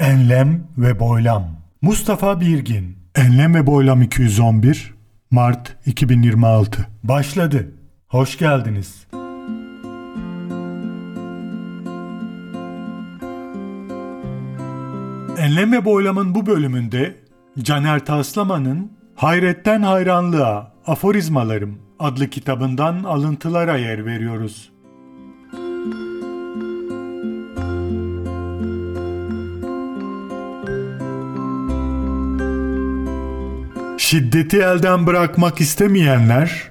Enlem ve Boylam Mustafa Birgin Enlem ve Boylam 211 Mart 2026 Başladı. Hoş geldiniz. Enlem ve Boylam'ın bu bölümünde Caner Taslaman'ın Hayretten Hayranlığa Aforizmalarım adlı kitabından alıntılara yer veriyoruz. Şiddeti elden bırakmak istemeyenler,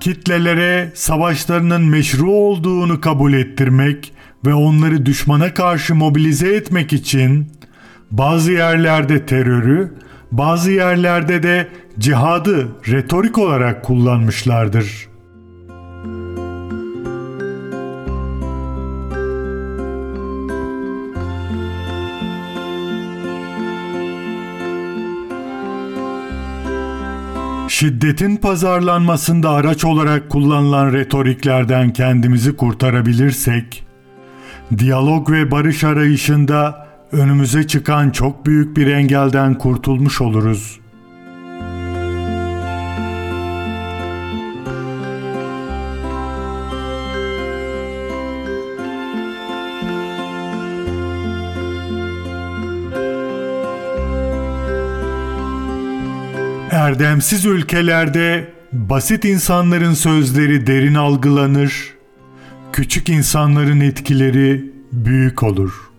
kitlelere savaşlarının meşru olduğunu kabul ettirmek ve onları düşmana karşı mobilize etmek için bazı yerlerde terörü, bazı yerlerde de cihadı retorik olarak kullanmışlardır. Şiddetin pazarlanmasında araç olarak kullanılan retoriklerden kendimizi kurtarabilirsek, diyalog ve barış arayışında önümüze çıkan çok büyük bir engelden kurtulmuş oluruz. Erdemsiz ülkelerde basit insanların sözleri derin algılanır, küçük insanların etkileri büyük olur.''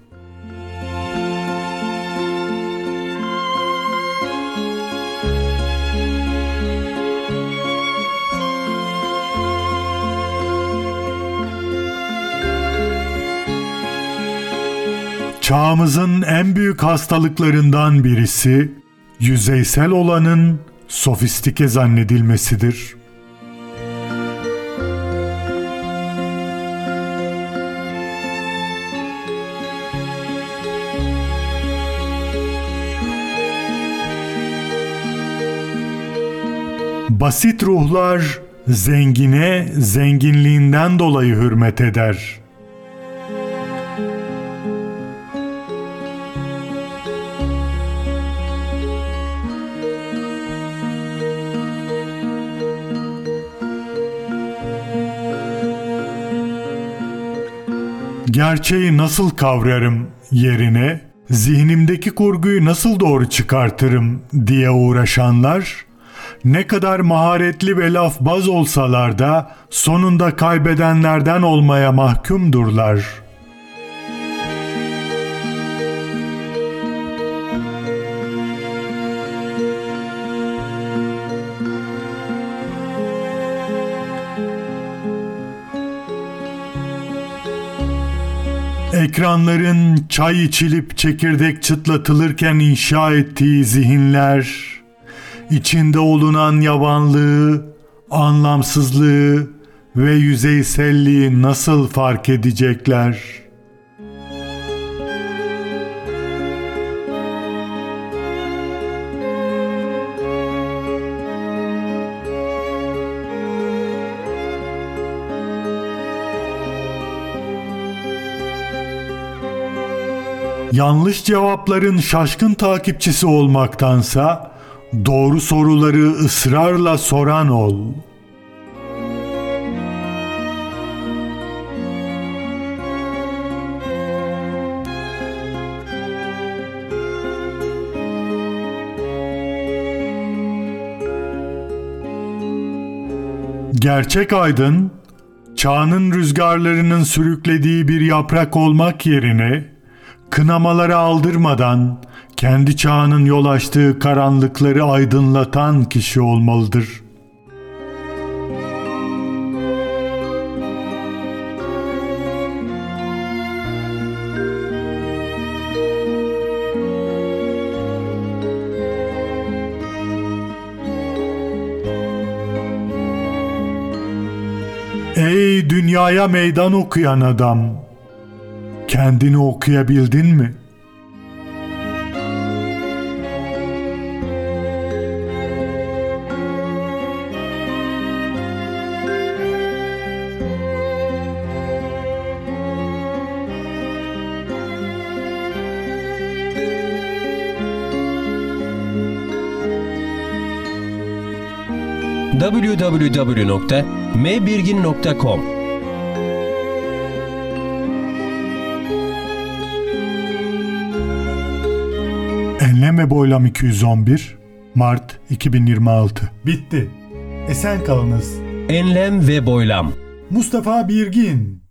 Çağımızın en büyük hastalıklarından birisi yüzeysel olanın sofistike zannedilmesidir. Basit ruhlar zengine zenginliğinden dolayı hürmet eder.'' Gerçeği nasıl kavrarım yerine zihnimdeki kurguyu nasıl doğru çıkartırım diye uğraşanlar ne kadar maharetli ve laf baz olsalar da sonunda kaybedenlerden olmaya mahkumdurlar.'' Ekranların çay içilip çekirdek çıtlatılırken inşa ettiği zihinler, içinde olunan yavanlığı, anlamsızlığı ve yüzeyselliği nasıl fark edecekler?'' Yanlış cevapların şaşkın takipçisi olmaktansa doğru soruları ısrarla soran ol. Gerçek aydın, çağının rüzgarlarının sürüklediği bir yaprak olmak yerine kınamaları aldırmadan kendi çağının yol açtığı karanlıkları aydınlatan kişi olmalıdır. Ey dünyaya meydan okuyan adam! Kendini okuyabildin mi? www.mbirgin.com Enlem ve Boylam 211 Mart 2026 Bitti. Esen kalınız. Enlem ve boylam Mustafa Birgin